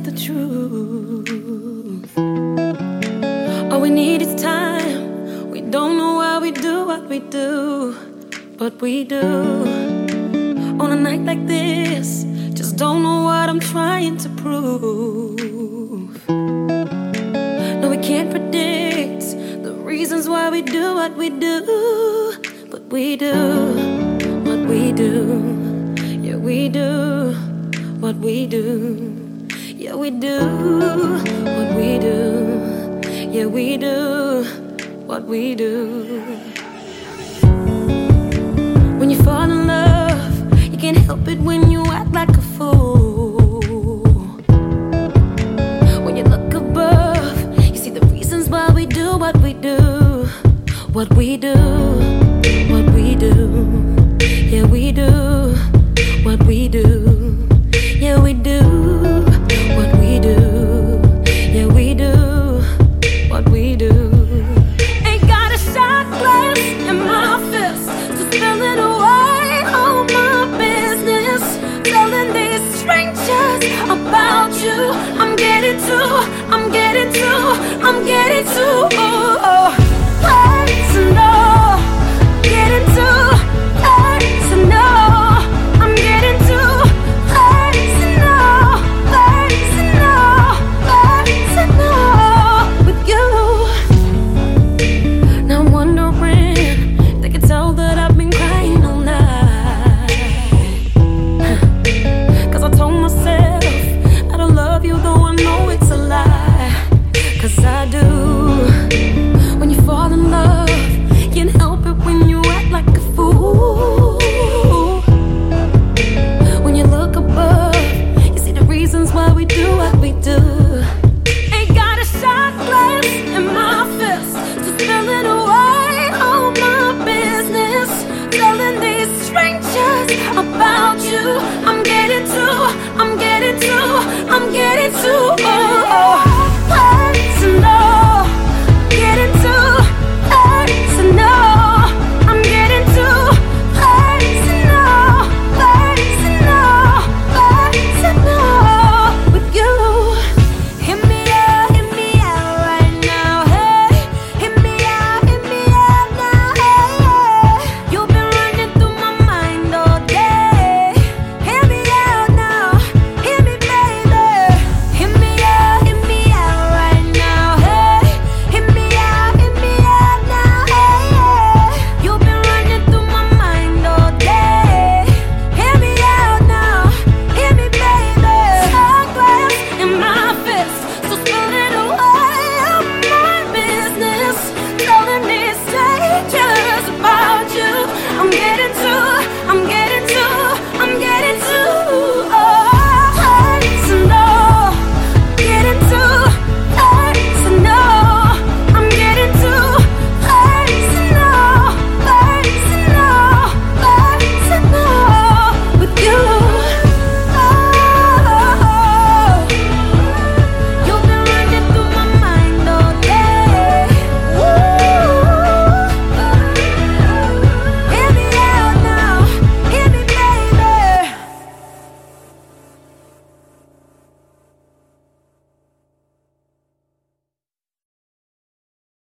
the truth. All we need is time. We don't know why we do what we do, but we do. On a night like this, just don't know what I'm trying to prove. No, we can't predict the reasons why we do what we do, but we do what we do. Yeah, we do what we do. We do what we do. Yeah, we do what we do. When you fall in love, you can't help it when you act like a fool. When you look above, you see the reasons why we do what we do. What we do, what we do. Spill away. All my business, telling these strangers about you. Why we do what we do.